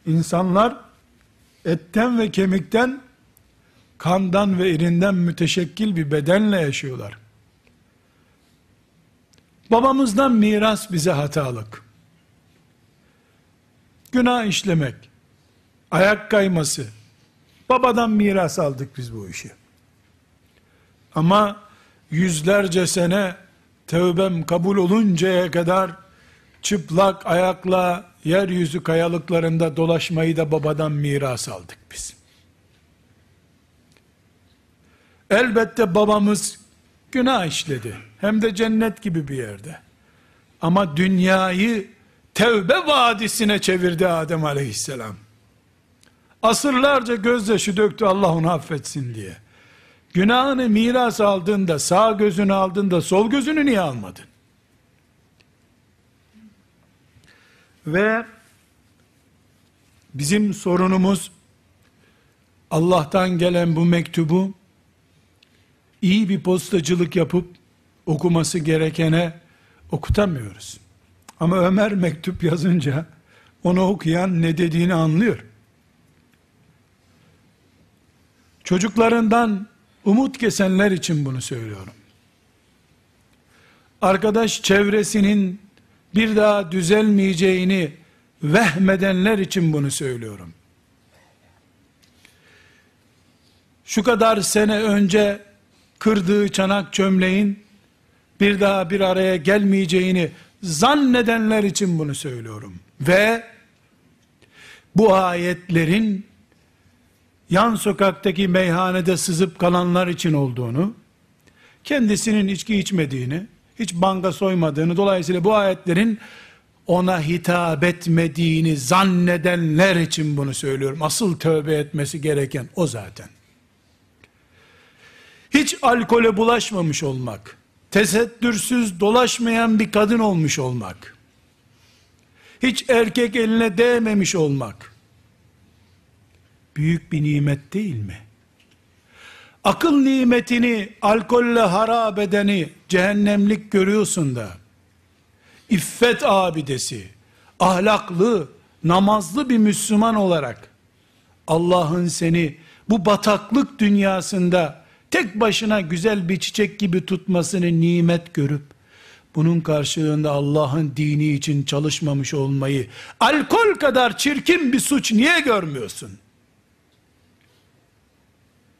İnsanlar etten ve kemikten kandan ve irinden müteşekkil bir bedenle yaşıyorlar. Babamızdan miras bize hatalık. Günah işlemek, ayak kayması. Babadan miras aldık biz bu işi. Ama yüzlerce sene tövbem kabul oluncaya kadar çıplak ayakla yeryüzü kayalıklarında dolaşmayı da babadan miras aldık biz. Elbette babamız günah işledi. Hem de cennet gibi bir yerde. Ama dünyayı tevbe vadisine çevirdi Adem aleyhisselam. Asırlarca gözyaşı döktü Allah onu affetsin diye. Günahını miras aldığında, sağ gözünü aldığında, sol gözünü niye almadın? Ve bizim sorunumuz Allah'tan gelen bu mektubu iyi bir postacılık yapıp okuması gerekene okutamıyoruz. Ama Ömer mektup yazınca onu okuyan ne dediğini anlıyor. Çocuklarından umut kesenler için bunu söylüyorum. Arkadaş çevresinin bir daha düzelmeyeceğini vehmedenler için bunu söylüyorum. Şu kadar sene önce kırdığı çanak çömleğin bir daha bir araya gelmeyeceğini zannedenler için bunu söylüyorum. Ve bu ayetlerin yan sokaktaki meyhanede sızıp kalanlar için olduğunu, kendisinin içki içmediğini, hiç banka soymadığını, dolayısıyla bu ayetlerin ona hitap etmediğini zannedenler için bunu söylüyorum. Asıl tövbe etmesi gereken o zaten. Hiç alkole bulaşmamış olmak, tesettürsüz dolaşmayan bir kadın olmuş olmak, hiç erkek eline değmemiş olmak, büyük bir nimet değil mi? Akıl nimetini alkolle harap edeni cehennemlik görüyorsun da, iffet abidesi, ahlaklı, namazlı bir Müslüman olarak, Allah'ın seni bu bataklık dünyasında tek başına güzel bir çiçek gibi tutmasını nimet görüp, bunun karşılığında Allah'ın dini için çalışmamış olmayı, alkol kadar çirkin bir suç niye görmüyorsun?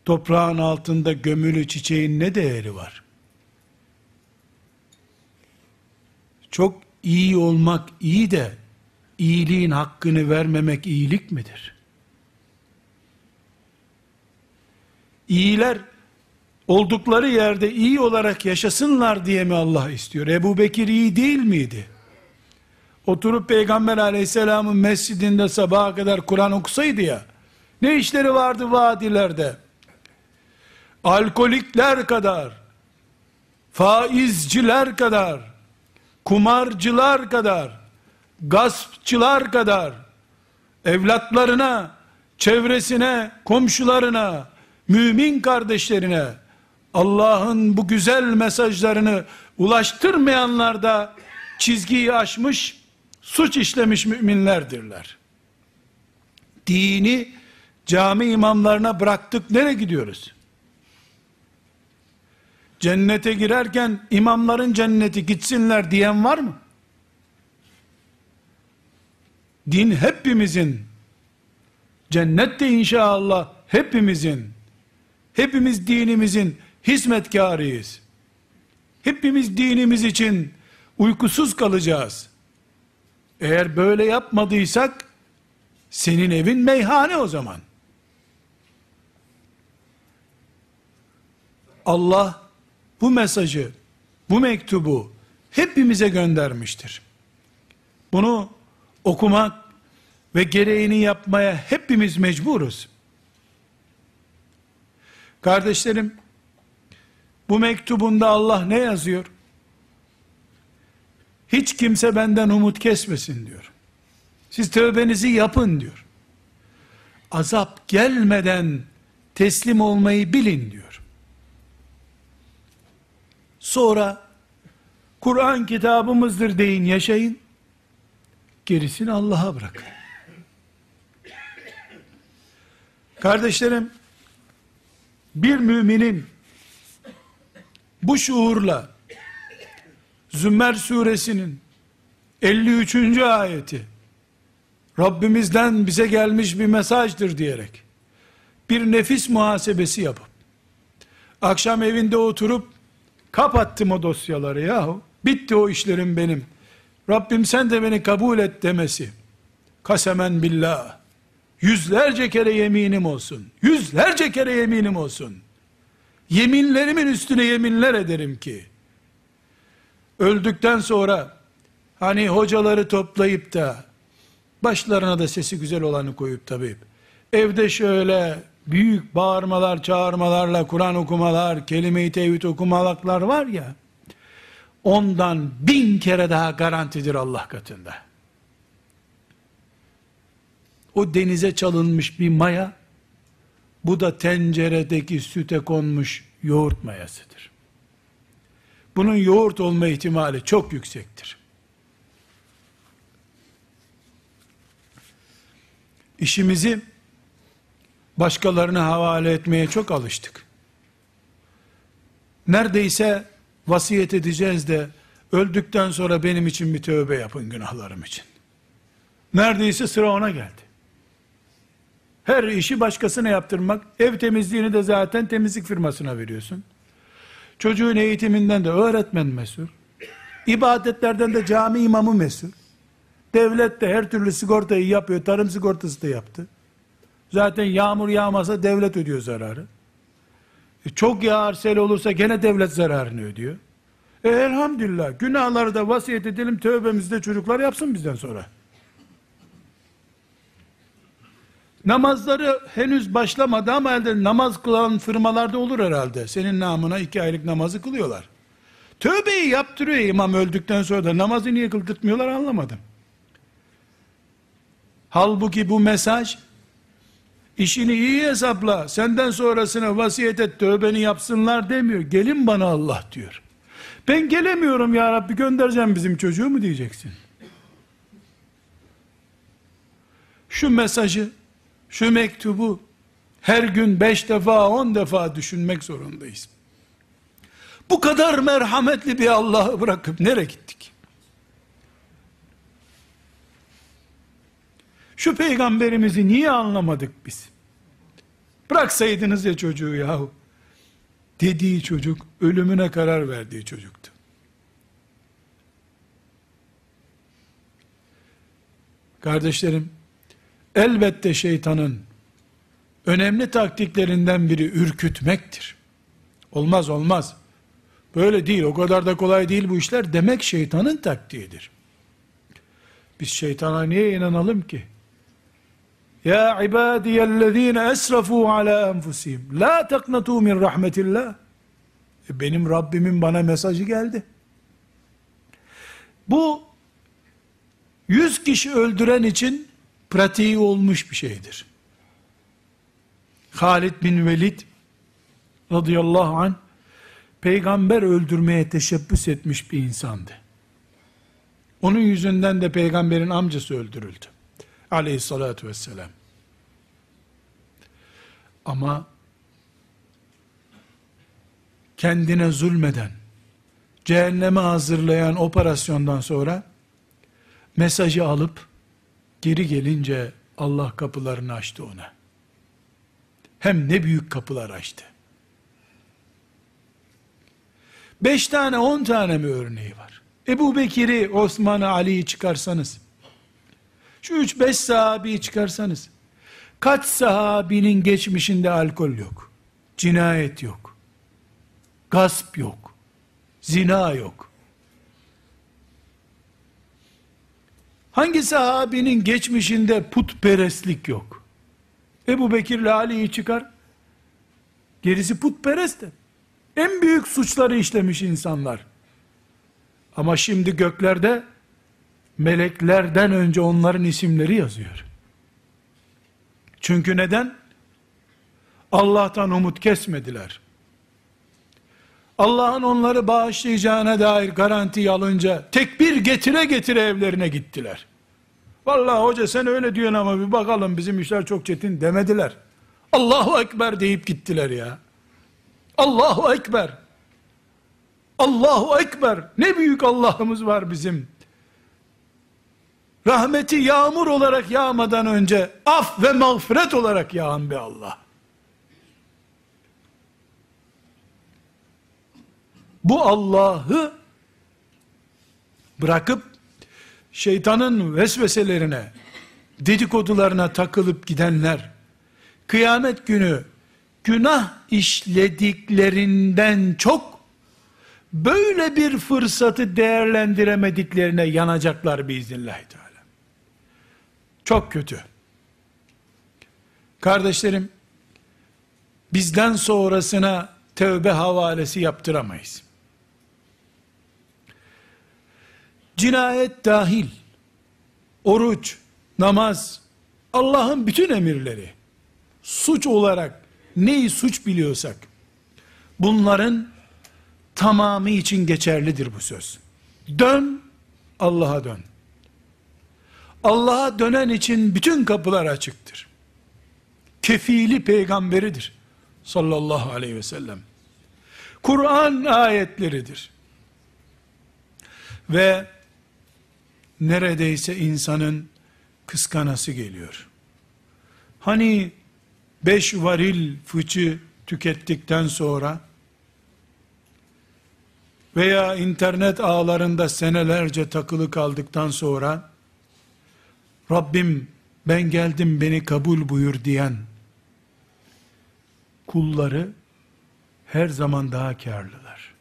Toprağın altında gömülü çiçeğin ne değeri var? Çok iyi olmak iyi de, iyiliğin hakkını vermemek iyilik midir? İyiler, oldukları yerde iyi olarak yaşasınlar diye mi Allah istiyor? Ebu Bekir iyi değil miydi? Oturup Peygamber aleyhisselamın mescidinde sabaha kadar Kur'an okusaydı ya, ne işleri vardı vadilerde? Alkolikler kadar, faizciler kadar, kumarcılar kadar, gaspçılar kadar, evlatlarına, çevresine, komşularına, mümin kardeşlerine, Allah'ın bu güzel mesajlarını ulaştırmayanlar da çizgiyi aşmış, suç işlemiş müminlerdirler. Dini cami imamlarına bıraktık nereye gidiyoruz? Cennete girerken imamların cenneti gitsinler diyen var mı? Din hepimizin, cennet de inşallah hepimizin, hepimiz dinimizin hizmetkarıyız. Hepimiz dinimiz için uykusuz kalacağız. Eğer böyle yapmadıysak senin evin meyhane o zaman. Allah bu mesajı, bu mektubu hepimize göndermiştir. Bunu okumak ve gereğini yapmaya hepimiz mecburuz. Kardeşlerim, bu mektubunda Allah ne yazıyor? Hiç kimse benden umut kesmesin diyor. Siz tövbenizi yapın diyor. Azap gelmeden teslim olmayı bilin diyor. Sonra Kur'an kitabımızdır deyin yaşayın. Gerisini Allah'a bırakın. Kardeşlerim, bir müminin bu şuurla Zümer suresinin 53. ayeti Rabbimizden bize gelmiş bir mesajdır diyerek bir nefis muhasebesi yapıp akşam evinde oturup kapattım o dosyaları yahu. Bitti o işlerim benim. Rabbim sen de beni kabul et demesi. Kasemen billah. Yüzlerce kere yeminim olsun. Yüzlerce kere yeminim olsun. Yeminlerimin üstüne yeminler ederim ki. Öldükten sonra hani hocaları toplayıp da başlarına da sesi güzel olanı koyup tabi evde şöyle büyük bağırmalar çağırmalarla Kur'an okumalar kelime-i tevhid okumalar var ya ondan bin kere daha garantidir Allah katında o denize çalınmış bir maya bu da tenceredeki süte konmuş yoğurt mayasıdır bunun yoğurt olma ihtimali çok yüksektir. İşimizi başkalarına havale etmeye çok alıştık. Neredeyse vasiyet edeceğiz de öldükten sonra benim için bir tövbe yapın günahlarım için. Neredeyse sıra ona geldi. Her işi başkasına yaptırmak, ev temizliğini de zaten temizlik firmasına veriyorsun. Çocuğun eğitiminden de öğretmen mesul. İbadetlerden de cami imamı mesul. Devlet de her türlü sigortayı yapıyor. Tarım sigortası da yaptı. Zaten yağmur yağmasa devlet ödüyor zararı. E çok yağar sel olursa gene devlet zararını ödüyor. E elhamdülillah günahları da vasiyet edelim tövbemizde çocuklar yapsın bizden sonra. Namazları henüz başlamadı ama elde namaz kılan firmalarda olur herhalde. Senin namına iki aylık namazı kılıyorlar. Tövbeyi yaptırıyor imam öldükten sonra da namazı niye kıldırtmıyorlar anlamadım. Halbuki bu mesaj işini iyi hesapla senden sonrasına vasiyet et tövbeni yapsınlar demiyor. Gelin bana Allah diyor. Ben gelemiyorum ya Rabbi göndereceğim bizim çocuğu mu diyeceksin. Şu mesajı şu mektubu her gün beş defa on defa düşünmek zorundayız. Bu kadar merhametli bir Allah'ı bırakıp nereye gittik? Şu peygamberimizi niye anlamadık biz? Bıraksaydınız ya çocuğu yahu. Dediği çocuk ölümüne karar verdiği çocuktu. Kardeşlerim, elbette şeytanın önemli taktiklerinden biri ürkütmektir. Olmaz olmaz. Böyle değil, o kadar da kolay değil bu işler demek şeytanın taktiğidir. Biz şeytana niye inanalım ki? Ya ibadiyellezine esrafu ala enfusihim la teknatu min rahmetillah. E benim Rabbimin bana mesajı geldi. Bu yüz kişi öldüren için pratiği olmuş bir şeydir. Halid bin Velid radıyallahu anh peygamber öldürmeye teşebbüs etmiş bir insandı. Onun yüzünden de peygamberin amcası öldürüldü. Aleyhissalatü vesselam. Ama kendine zulmeden, cehenneme hazırlayan operasyondan sonra mesajı alıp Geri gelince Allah kapılarını açtı ona. Hem ne büyük kapılar açtı. Beş tane on tane mi örneği var? Ebu Bekir'i, Osman'ı, Ali'yi çıkarsanız, Şu üç beş sahabeyi çıkarsanız, kaç sahabinin geçmişinde alkol yok, cinayet yok, gasp yok, zina yok. Hangi sahabinin geçmişinde putperestlik yok? Ebu Bekir ile Ali'yi çıkar, gerisi putperest En büyük suçları işlemiş insanlar. Ama şimdi göklerde meleklerden önce onların isimleri yazıyor. Çünkü neden? Allah'tan umut kesmediler. Allah'ın onları bağışlayacağına dair garanti alınca tekbir getire getire evlerine gittiler. Vallahi hoca sen öyle diyorsun ama bir bakalım bizim işler çok çetin demediler. Allahu Ekber deyip gittiler ya. Allahu Ekber. Allahu Ekber. Ne büyük Allah'ımız var bizim. Rahmeti yağmur olarak yağmadan önce af ve mağfiret olarak yağan bir Allah. Bu Allah'ı bırakıp şeytanın vesveselerine, dedikodularına takılıp gidenler, kıyamet günü günah işlediklerinden çok, böyle bir fırsatı değerlendiremediklerine yanacaklar biiznillahü teala. Çok kötü. Kardeşlerim, bizden sonrasına tövbe havalesi yaptıramayız. Cinayet dahil, oruç, namaz, Allah'ın bütün emirleri, suç olarak neyi suç biliyorsak, bunların tamamı için geçerlidir bu söz. Dön, Allah'a dön. Allah'a dönen için bütün kapılar açıktır. Kefili peygamberidir. Sallallahu aleyhi ve sellem. Kur'an ayetleridir. Ve neredeyse insanın kıskanası geliyor. Hani beş varil fıçı tükettikten sonra veya internet ağlarında senelerce takılı kaldıktan sonra Rabbim ben geldim beni kabul buyur diyen kulları her zaman daha karlılar.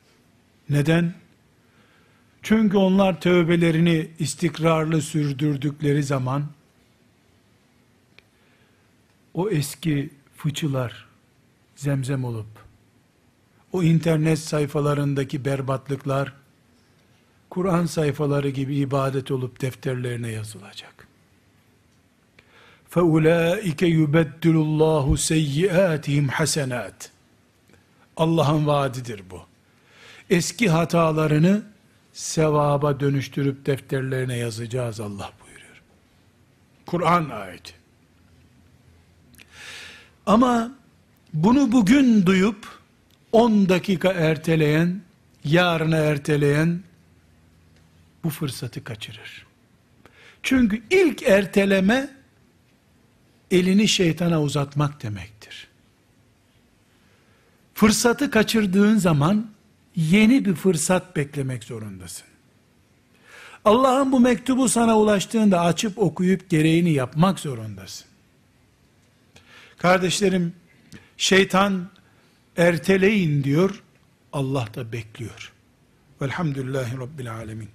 Neden? Çünkü onlar tövbelerini istikrarlı sürdürdükleri zaman o eski fıçılar zemzem olup o internet sayfalarındaki berbatlıklar Kur'an sayfaları gibi ibadet olup defterlerine yazılacak. فَاُولَٰئِكَ يُبَدِّلُ اللّٰهُ سَيِّئَاتِهِمْ hasenat. Allah'ın vaadidir bu. Eski hatalarını sevaba dönüştürüp defterlerine yazacağız Allah buyuruyor. Kur'an ayeti. Ama bunu bugün duyup 10 dakika erteleyen, yarına erteleyen bu fırsatı kaçırır. Çünkü ilk erteleme elini şeytana uzatmak demektir. Fırsatı kaçırdığın zaman yeni bir fırsat beklemek zorundasın. Allah'ın bu mektubu sana ulaştığında açıp okuyup gereğini yapmak zorundasın. Kardeşlerim, şeytan erteleyin diyor, Allah da bekliyor. Velhamdülillahi Rabbil Alemin.